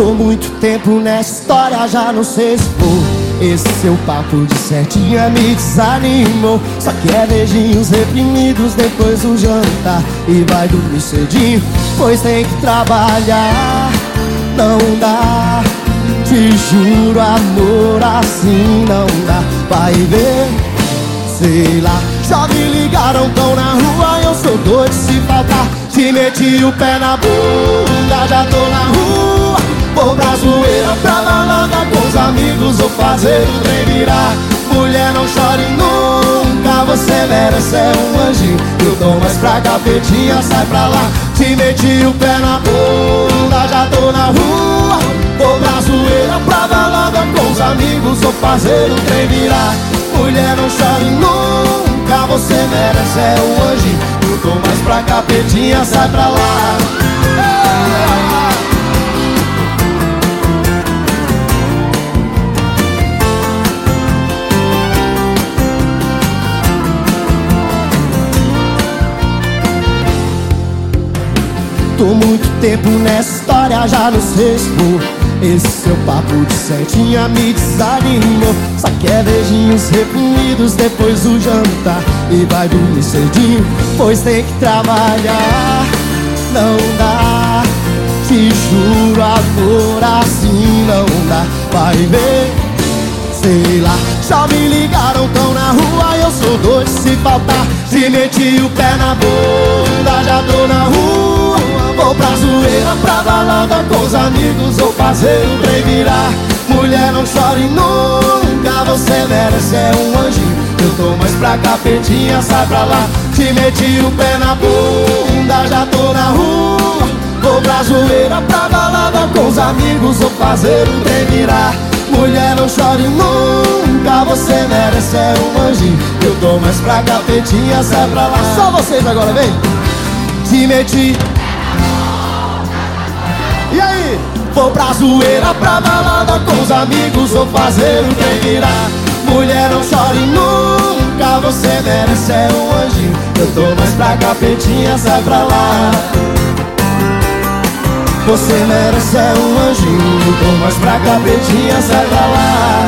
Tô muito tempo nessa história, já não sei se vou. Esse seu papo de certinha me desanimou. Só que é beijinhos reprimidos depois do jantar. E vai dormir cedinho, pois tem que trabalhar. Não dá, te juro amor, assim não dá. Vai ver, sei lá. Já me ligaram, tão na rua, eu sou doido se faltar. Te meti o pé na bunda, já tô na rua Vou pra zoeira, pra balada com os amigos Vou fazer o trem virar. Mulher não chore nunca Você merece é um anjinho. Eu tô mais pra capetinha, sai pra lá. Te meti o pé na bunda Já tô na rua. Vou pra zoeira, pra balada com os amigos Vou fazer o trem virar. Mulher não chore nunca Você merece é um anjinho. Eu tô mais pra capetinha, sai pra lá Tô muito tempo nessa história, já não sei se vou Esse seu papo de certinha me desanimou. Só quer beijinhos reprimidos depois do jantar. E vai dormir cedinho, pois tem que trabalhar. Não dá, te juro amor, assim não dá. Vai ver, sei lá Já me ligaram, tão na rua, eu sou doido se faltar. Se meti o pé na bunda, já tô na rua Vou pra zoeira, pra balada com os amigos Vou fazer o trem virar. Mulher não chore nunca Você merece é um anjinho. Eu tô mais pra capetinha, sai pra lá. Te meti o pé na bunda Já tô na rua. Vou pra zoeira, pra balada com os amigos Vou fazer o trem virar. Mulher não chore nunca Você merece é um anjinho. Eu tô mais pra capetinha, sai pra lá. Só vocês agora, vem! Te meti e aí? Vou pra zoeira, pra balada com os amigos Vou fazer o trem virar. Mulher não chore nunca Você merece é um anjinho. Eu tô mais pra capetinha, sai pra lá. Você merece é um anjinho. Eu tô mais pra capetinha, sai pra lá